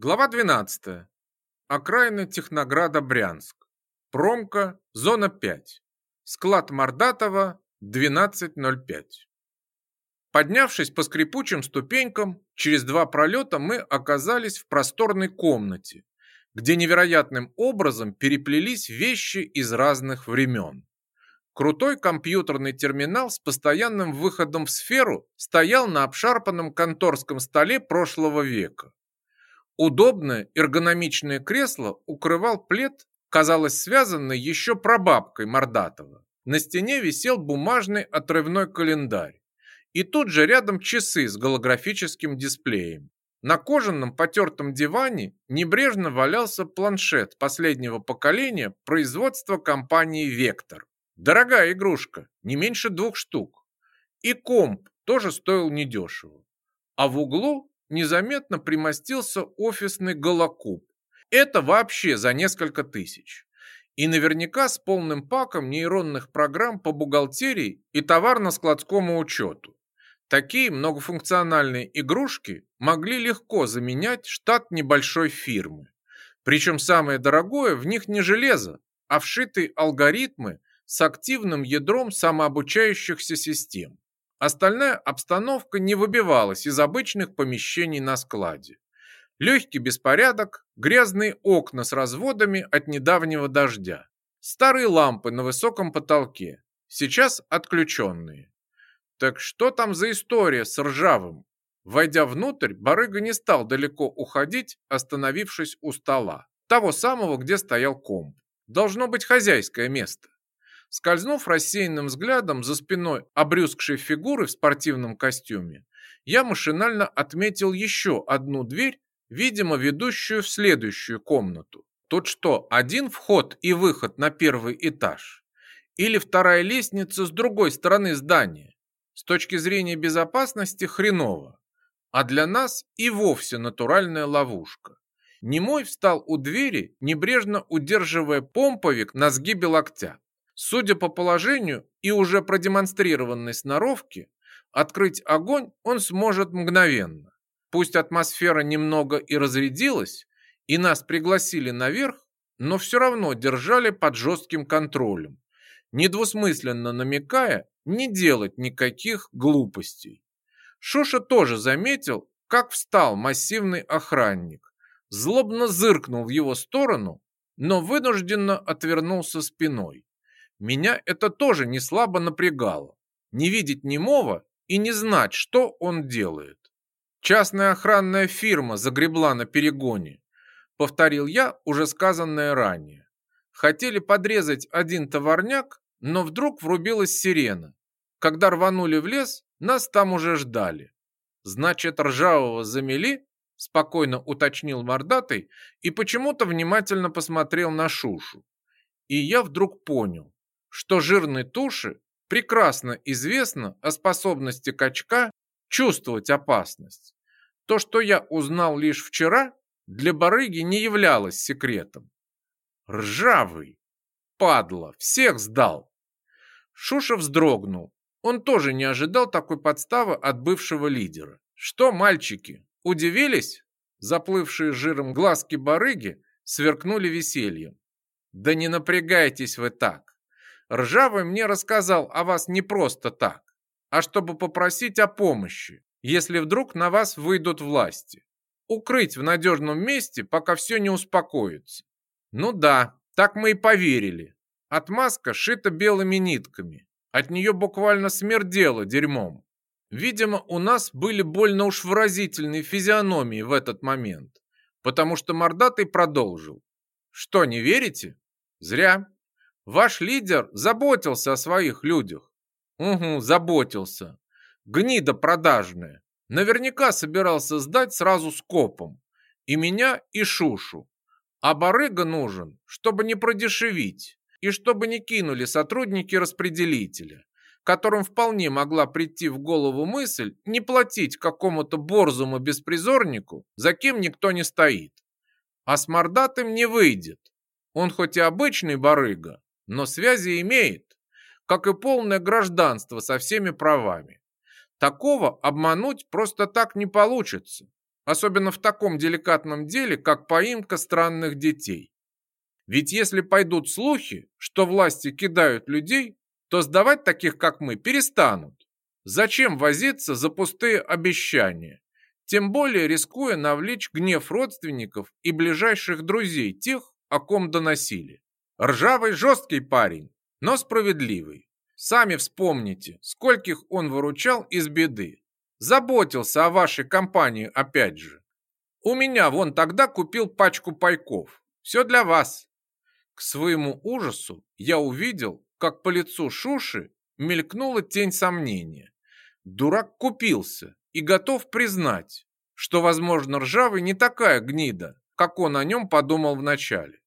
Глава 12. Окраина Технограда Брянск. Промка, зона 5. Склад Мордатова, 12.05. Поднявшись по скрипучим ступенькам, через два пролета мы оказались в просторной комнате, где невероятным образом переплелись вещи из разных времен. Крутой компьютерный терминал с постоянным выходом в сферу стоял на обшарпанном конторском столе прошлого века Удобное эргономичное кресло укрывал плед, казалось связанный еще прабабкой Мордатова. На стене висел бумажный отрывной календарь. И тут же рядом часы с голографическим дисплеем. На кожаном потертом диване небрежно валялся планшет последнего поколения производства компании «Вектор». Дорогая игрушка, не меньше двух штук. И комп тоже стоил недешево. А в углу незаметно примостился офисный голокуб. Это вообще за несколько тысяч. И наверняка с полным паком нейронных программ по бухгалтерии и товарно-складскому учету. Такие многофункциональные игрушки могли легко заменять штат небольшой фирмы. Причем самое дорогое в них не железо, а вшитые алгоритмы с активным ядром самообучающихся систем. Остальная обстановка не выбивалась из обычных помещений на складе. Легкий беспорядок, грязные окна с разводами от недавнего дождя, старые лампы на высоком потолке, сейчас отключенные. Так что там за история с ржавым? Войдя внутрь, барыга не стал далеко уходить, остановившись у стола, того самого, где стоял комп. Должно быть хозяйское место. Скользнув рассеянным взглядом за спиной обрюзгшей фигуры в спортивном костюме, я машинально отметил еще одну дверь, видимо, ведущую в следующую комнату. Тут что, один вход и выход на первый этаж? Или вторая лестница с другой стороны здания? С точки зрения безопасности хреново. А для нас и вовсе натуральная ловушка. Немой встал у двери, небрежно удерживая помповик на сгибе локтя. Судя по положению и уже продемонстрированной сноровке, открыть огонь он сможет мгновенно. Пусть атмосфера немного и разрядилась, и нас пригласили наверх, но все равно держали под жестким контролем, недвусмысленно намекая не делать никаких глупостей. Шуша тоже заметил, как встал массивный охранник, злобно зыркнул в его сторону, но вынужденно отвернулся спиной. Меня это тоже не слабо напрягало. Не видеть немого и не знать, что он делает. Частная охранная фирма загребла на перегоне. Повторил я уже сказанное ранее. Хотели подрезать один товарняк, но вдруг врубилась сирена. Когда рванули в лес, нас там уже ждали. Значит, ржавого замели? Спокойно уточнил мордатый и почему-то внимательно посмотрел на Шушу. И я вдруг понял, что жирной туши прекрасно известно о способности качка чувствовать опасность. То, что я узнал лишь вчера, для барыги не являлось секретом. Ржавый! Падла! Всех сдал! Шуша вздрогнул. Он тоже не ожидал такой подставы от бывшего лидера. Что, мальчики, удивились? Заплывшие жиром глазки барыги сверкнули весельем. Да не напрягайтесь вы так. Ржавый мне рассказал о вас не просто так, а чтобы попросить о помощи, если вдруг на вас выйдут власти. Укрыть в надежном месте, пока все не успокоится. Ну да, так мы и поверили. Отмазка шита белыми нитками. От нее буквально смердело дерьмом. Видимо, у нас были больно уж выразительные физиономии в этот момент, потому что мордатый продолжил. Что, не верите? Зря. Ваш лидер заботился о своих людях. Угу, заботился. Гнида продажная. Наверняка собирался сдать сразу скопом. И меня, и Шушу. А барыга нужен, чтобы не продешевить. И чтобы не кинули сотрудники распределителя, которым вполне могла прийти в голову мысль не платить какому-то борзуму-беспризорнику, за кем никто не стоит. А с мордатым не выйдет. Он хоть и обычный барыга, но связи имеет, как и полное гражданство со всеми правами. Такого обмануть просто так не получится, особенно в таком деликатном деле, как поимка странных детей. Ведь если пойдут слухи, что власти кидают людей, то сдавать таких, как мы, перестанут. Зачем возиться за пустые обещания? Тем более рискуя навлечь гнев родственников и ближайших друзей тех, о ком доносили. Ржавый жесткий парень, но справедливый. Сами вспомните, скольких он выручал из беды. Заботился о вашей компании опять же. У меня вон тогда купил пачку пайков. Все для вас. К своему ужасу я увидел, как по лицу Шуши мелькнула тень сомнения. Дурак купился и готов признать, что, возможно, ржавый не такая гнида, как он о нем подумал вначале.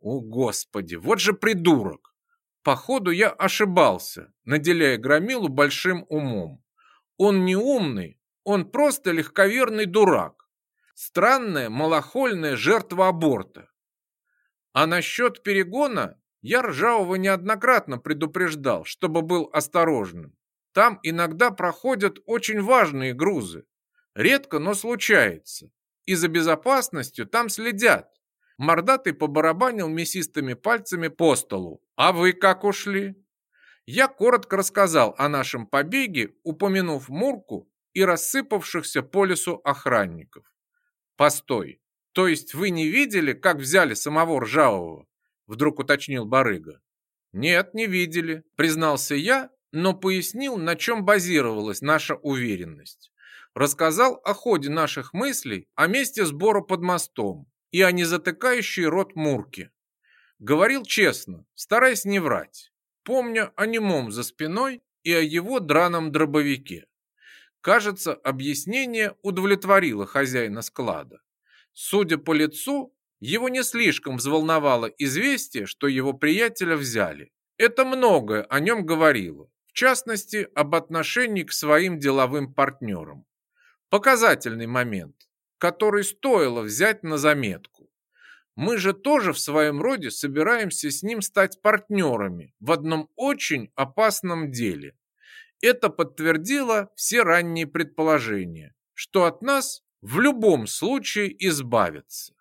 О, Господи, вот же придурок! Походу, я ошибался, наделяя Громилу большим умом. Он не умный, он просто легковерный дурак. Странная, малохольная жертва аборта. А насчет перегона я Ржавого неоднократно предупреждал, чтобы был осторожным. Там иногда проходят очень важные грузы. Редко, но случается. И за безопасностью там следят. Мордатый побарабанил мясистыми пальцами по столу. «А вы как ушли?» Я коротко рассказал о нашем побеге, упомянув Мурку и рассыпавшихся по лесу охранников. «Постой, то есть вы не видели, как взяли самого Ржавого?» Вдруг уточнил барыга. «Нет, не видели», признался я, но пояснил, на чем базировалась наша уверенность. Рассказал о ходе наших мыслей о месте сбора под мостом, и о незатыкающей рот Мурки. Говорил честно, стараясь не врать, помня о немом за спиной и о его драном дробовике. Кажется, объяснение удовлетворило хозяина склада. Судя по лицу, его не слишком взволновало известие, что его приятеля взяли. Это многое о нем говорило, в частности, об отношении к своим деловым партнерам. Показательный момент который стоило взять на заметку. Мы же тоже в своем роде собираемся с ним стать партнерами в одном очень опасном деле. Это подтвердило все ранние предположения, что от нас в любом случае избавятся.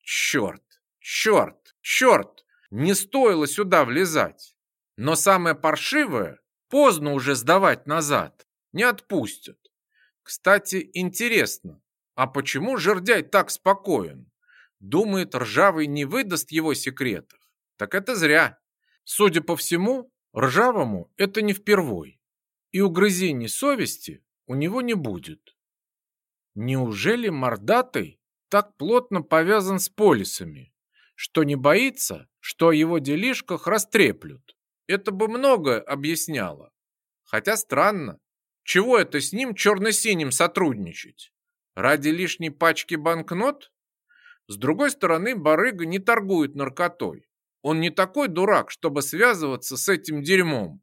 Черт, черт, черт, не стоило сюда влезать. Но самое паршивое, поздно уже сдавать назад, не отпустят. Кстати, интересно, а почему жердяй так спокоен? Думает, Ржавый не выдаст его секретов. Так это зря. Судя по всему, Ржавому это не впервой. И угрызений совести у него не будет. Неужели Мордатый так плотно повязан с полисами, что не боится, что о его делишках растреплют? Это бы многое объясняло. Хотя странно, чего это с ним черно-синим сотрудничать? Ради лишней пачки банкнот? С другой стороны, барыга не торгует наркотой. Он не такой дурак, чтобы связываться с этим дерьмом.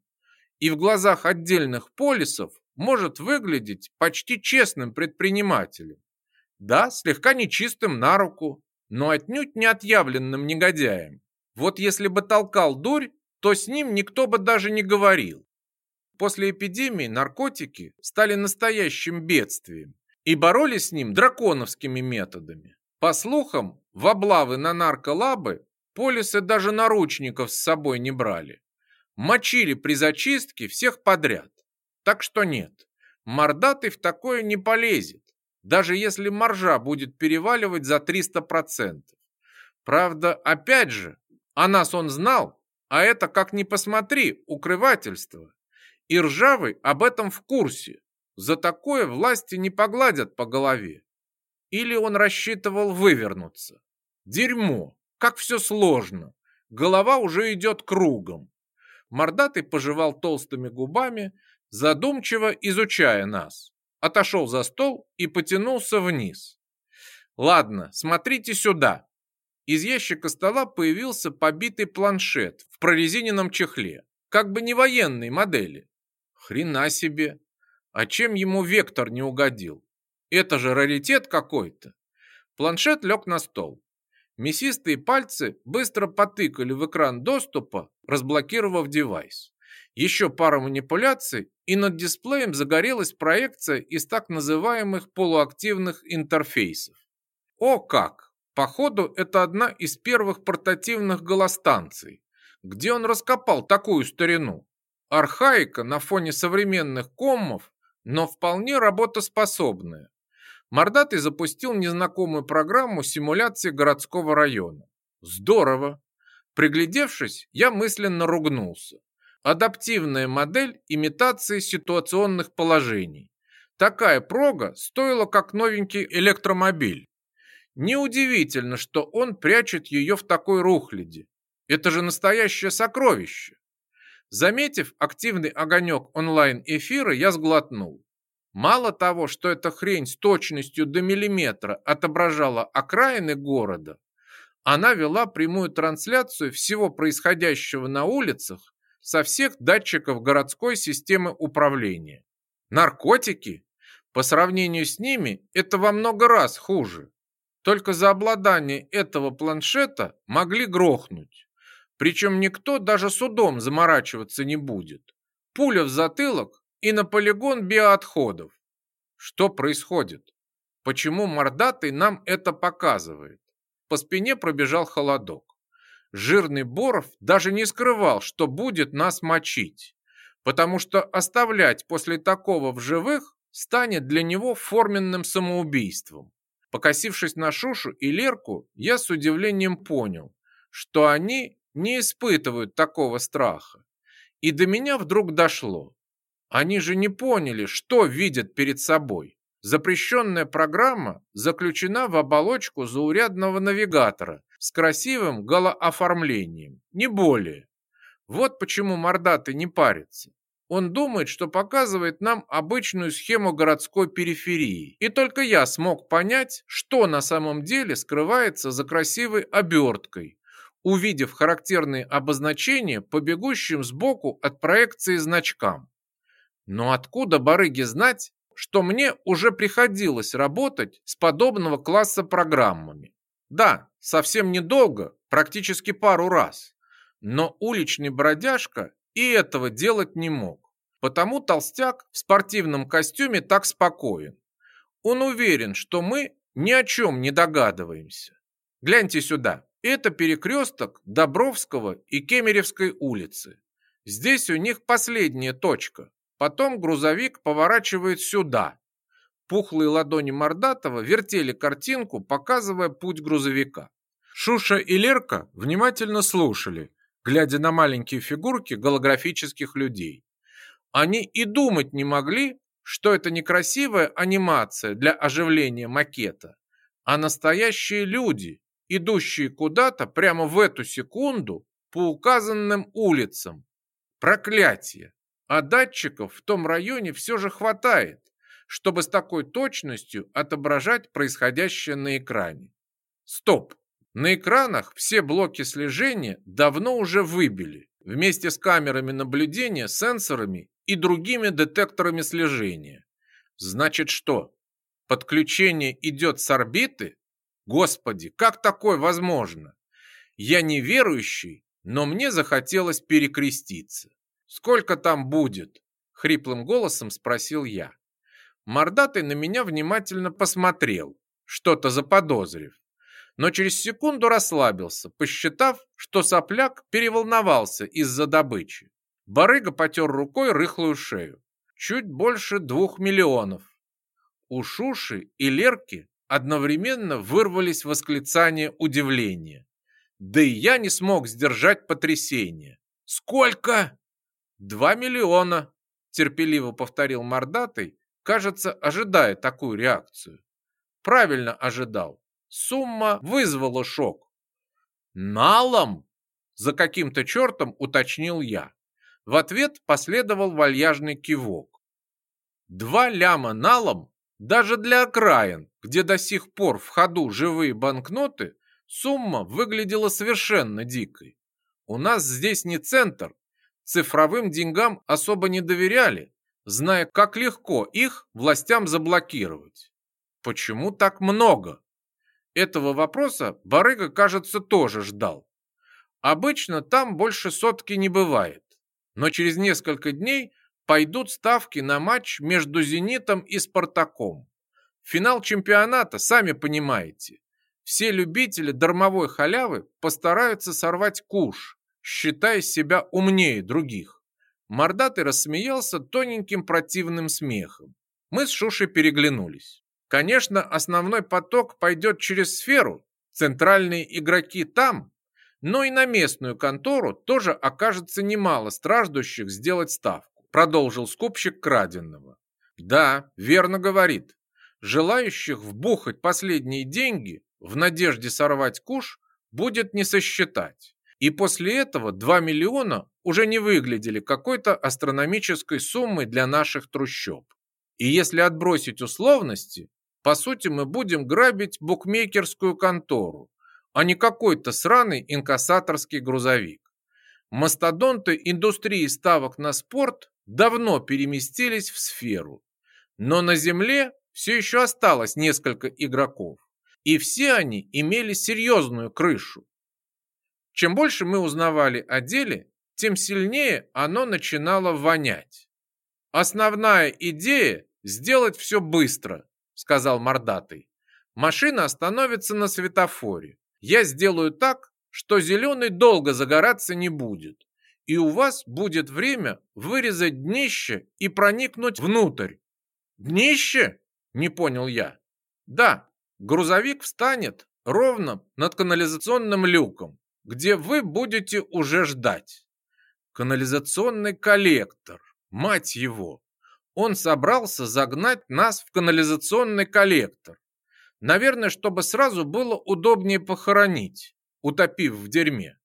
И в глазах отдельных полисов может выглядеть почти честным предпринимателем. Да, слегка нечистым на руку, но отнюдь не отъявленным негодяем. Вот если бы толкал дурь, то с ним никто бы даже не говорил. После эпидемии наркотики стали настоящим бедствием и боролись с ним драконовскими методами. По слухам, в облавы на нарколабы полисы даже наручников с собой не брали. Мочили при зачистке всех подряд. Так что нет, мордатый в такое не полезет, даже если маржа будет переваливать за 300%. Правда, опять же, о нас он знал, а это, как ни посмотри, укрывательство. И Ржавый об этом в курсе, за такое власти не погладят по голове. Или он рассчитывал вывернуться. Дерьмо, как все сложно. Голова уже идет кругом. Мордатый пожевал толстыми губами, задумчиво изучая нас. Отошел за стол и потянулся вниз. «Ладно, смотрите сюда». Из ящика стола появился побитый планшет в прорезиненном чехле, как бы не военной модели. «Хрена себе! А чем ему вектор не угодил? Это же раритет какой-то. Планшет лег на стол. Мясистые пальцы быстро потыкали в экран доступа, разблокировав девайс. Еще пара манипуляций, и над дисплеем загорелась проекция из так называемых полуактивных интерфейсов. О как! Походу, это одна из первых портативных голостанций. Где он раскопал такую старину? Архаика на фоне современных коммов но вполне работоспособная. Мордатый запустил незнакомую программу симуляции городского района. Здорово! Приглядевшись, я мысленно ругнулся. Адаптивная модель имитации ситуационных положений. Такая прога стоила как новенький электромобиль. Неудивительно, что он прячет ее в такой рухляде. Это же настоящее сокровище. Заметив активный огонек онлайн-эфира, я сглотнул. Мало того, что эта хрень с точностью до миллиметра отображала окраины города, она вела прямую трансляцию всего происходящего на улицах со всех датчиков городской системы управления. Наркотики? По сравнению с ними, это во много раз хуже. Только за обладание этого планшета могли грохнуть. Причем никто даже судом заморачиваться не будет. Пуля в затылок и на полигон биоотходов. Что происходит? Почему мордатый нам это показывает? По спине пробежал холодок. Жирный Боров даже не скрывал, что будет нас мочить. Потому что оставлять после такого в живых станет для него форменным самоубийством. Покосившись на Шушу и Лерку, я с удивлением понял, что они не испытывают такого страха. И до меня вдруг дошло. Они же не поняли, что видят перед собой. Запрещенная программа заключена в оболочку заурядного навигатора с красивым голооформлением, не более. Вот почему мордатый не парится. Он думает, что показывает нам обычную схему городской периферии. И только я смог понять, что на самом деле скрывается за красивой оберткой, увидев характерные обозначения по бегущим сбоку от проекции значкам. Но откуда барыги знать, что мне уже приходилось работать с подобного класса программами? Да, совсем недолго, практически пару раз. Но уличный бродяжка и этого делать не мог. Потому толстяк в спортивном костюме так спокоен. Он уверен, что мы ни о чем не догадываемся. Гляньте сюда. Это перекресток Добровского и Кемеревской улицы. Здесь у них последняя точка. Потом грузовик поворачивает сюда. Пухлые ладони Мордатова вертели картинку, показывая путь грузовика. Шуша и Лерка внимательно слушали, глядя на маленькие фигурки голографических людей. Они и думать не могли, что это не красивая анимация для оживления макета, а настоящие люди, идущие куда-то прямо в эту секунду по указанным улицам. Проклятие! А датчиков в том районе все же хватает, чтобы с такой точностью отображать происходящее на экране. Стоп! На экранах все блоки слежения давно уже выбили, вместе с камерами наблюдения, сенсорами и другими детекторами слежения. Значит что? Подключение идет с орбиты? Господи, как такое возможно? Я не верующий, но мне захотелось перекреститься. Сколько там будет? Хриплым голосом спросил я. Мордатый на меня внимательно посмотрел, что-то заподозрив. Но через секунду расслабился, посчитав, что сопляк переволновался из-за добычи. Барыга потер рукой рыхлую шею. Чуть больше двух миллионов. У Шуши и Лерки Одновременно вырвались восклицания удивления. Да и я не смог сдержать потрясение. «Сколько?» «Два миллиона», — терпеливо повторил мордатый, кажется, ожидая такую реакцию. Правильно ожидал. Сумма вызвала шок. «Налом?» — за каким-то чертом уточнил я. В ответ последовал вальяжный кивок. Два ляма налом даже для окраин, где до сих пор в ходу живые банкноты, сумма выглядела совершенно дикой. У нас здесь не центр, цифровым деньгам особо не доверяли, зная, как легко их властям заблокировать. Почему так много? Этого вопроса барыга, кажется, тоже ждал. Обычно там больше сотки не бывает, но через несколько дней пойдут ставки на матч между «Зенитом» и «Спартаком». Финал чемпионата, сами понимаете. Все любители дармовой халявы постараются сорвать куш, считая себя умнее других. Мордатый рассмеялся тоненьким противным смехом. Мы с Шушей переглянулись. Конечно, основной поток пойдет через сферу, центральные игроки там, но и на местную контору тоже окажется немало страждущих сделать ставку продолжил скупщик краденного. Да, верно говорит. Желающих вбухать последние деньги в надежде сорвать куш будет не сосчитать. И после этого 2 миллиона уже не выглядели какой-то астрономической суммой для наших трущоб. И если отбросить условности, по сути мы будем грабить букмекерскую контору, а не какой-то сраный инкассаторский грузовик. Мастодонты индустрии ставок на спорт давно переместились в сферу. Но на Земле все еще осталось несколько игроков, и все они имели серьезную крышу. Чем больше мы узнавали о деле, тем сильнее оно начинало вонять. «Основная идея – сделать все быстро», – сказал Мордатый. «Машина остановится на светофоре. Я сделаю так, что зеленый долго загораться не будет и у вас будет время вырезать днище и проникнуть внутрь. Днище? Не понял я. Да, грузовик встанет ровно над канализационным люком, где вы будете уже ждать. Канализационный коллектор, мать его. Он собрался загнать нас в канализационный коллектор. Наверное, чтобы сразу было удобнее похоронить, утопив в дерьме.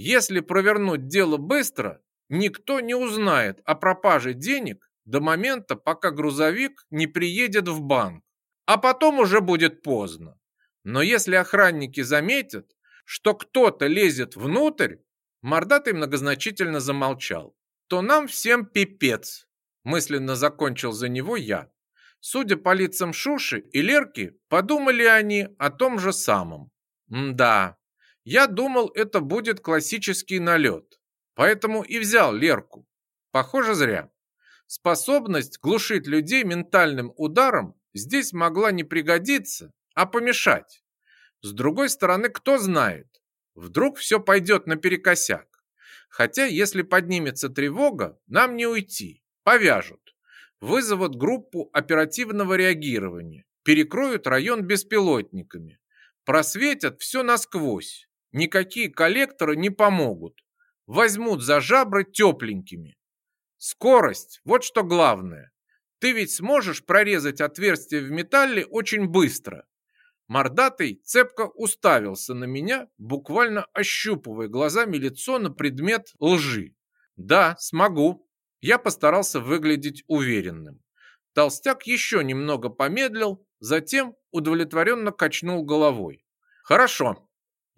Если провернуть дело быстро, никто не узнает о пропаже денег до момента, пока грузовик не приедет в банк. А потом уже будет поздно. Но если охранники заметят, что кто-то лезет внутрь, Мордатый многозначительно замолчал, то нам всем пипец, мысленно закончил за него я. Судя по лицам Шуши и Лерки, подумали они о том же самом. М да, я думал, это будет классический налет, поэтому и взял Лерку. Похоже, зря. Способность глушить людей ментальным ударом здесь могла не пригодиться, а помешать. С другой стороны, кто знает, вдруг все пойдет наперекосяк. Хотя, если поднимется тревога, нам не уйти, повяжут. Вызовут группу оперативного реагирования, перекроют район беспилотниками, просветят все насквозь. Никакие коллекторы не помогут. Возьмут за жабры тепленькими. Скорость – вот что главное. Ты ведь сможешь прорезать отверстие в металле очень быстро. Мордатый цепко уставился на меня, буквально ощупывая глазами лицо на предмет лжи. Да, смогу. Я постарался выглядеть уверенным. Толстяк еще немного помедлил, затем удовлетворенно качнул головой. Хорошо,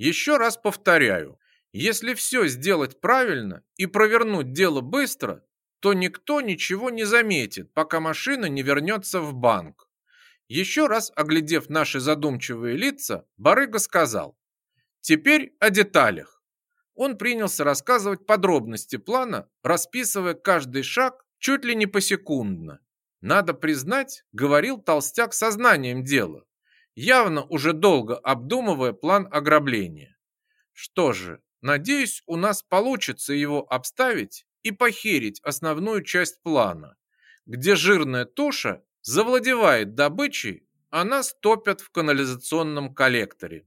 еще раз повторяю, если все сделать правильно и провернуть дело быстро, то никто ничего не заметит, пока машина не вернется в банк. Еще раз оглядев наши задумчивые лица, барыга сказал. Теперь о деталях. Он принялся рассказывать подробности плана, расписывая каждый шаг чуть ли не посекундно. Надо признать, говорил толстяк сознанием дела, явно уже долго обдумывая план ограбления. Что же, надеюсь, у нас получится его обставить и похерить основную часть плана, где жирная туша завладевает добычей, а нас топят в канализационном коллекторе.